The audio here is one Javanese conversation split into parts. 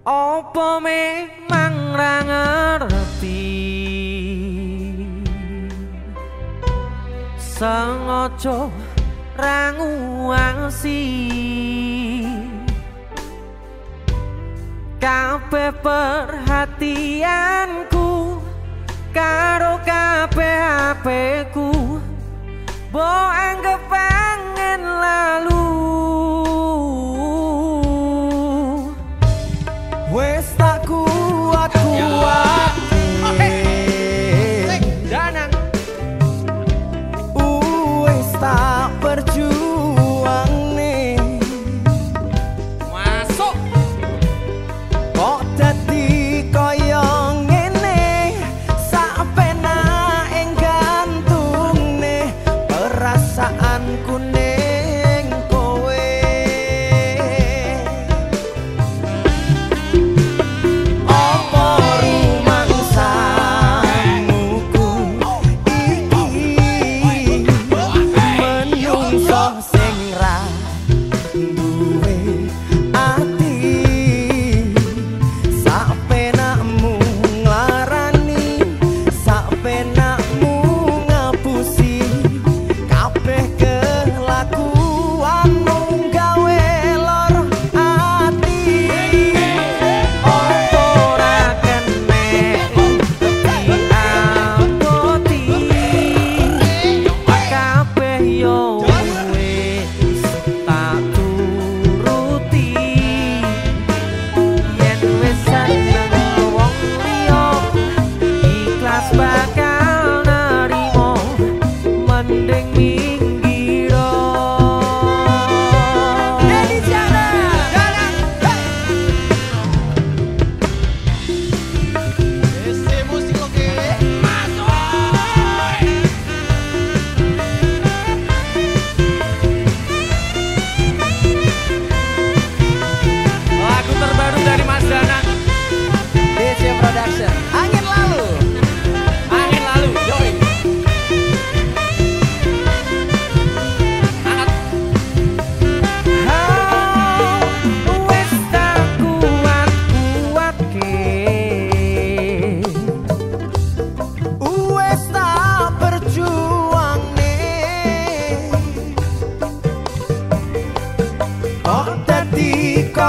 Opo memang ra ngerti? Sengaja ra nguangsi Kabeh perhatianku Karo kabeh apeku. Bo anggap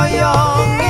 Young.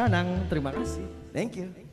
Danang, terima kasih. Thank you. Thank you.